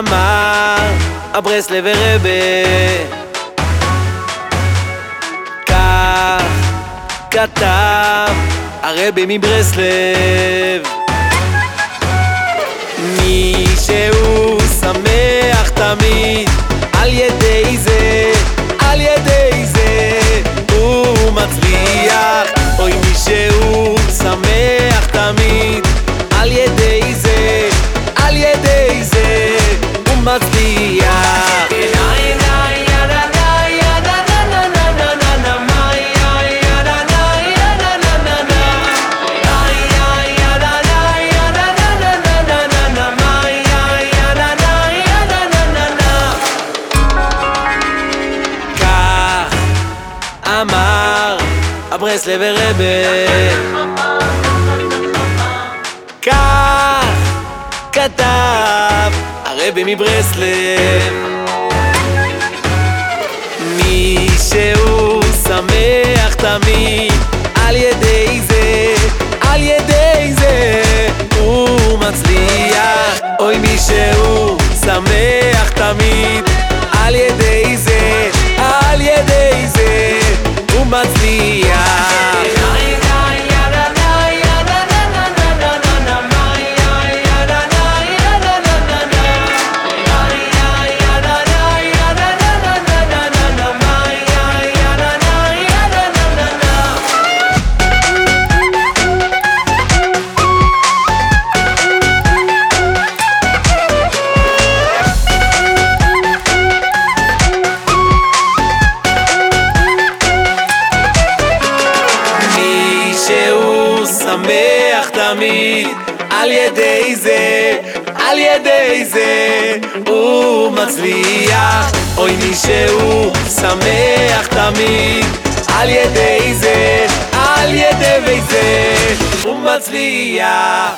אמר הברסלב הרבה כך כתב הרבי מברסלב אמר הברסלב הרבה כך כתב הרבי מברסלב. מי שהוא שמח תמיד על ידי זה, על ידי זה הוא מצליח. אוי מי שהוא שמח שמח תמיד על ידי זה, על ידי זה. הוא מצליח אוי מי שהוא שמח תמיד על ידי זה, על ידי זה. הוא מצליח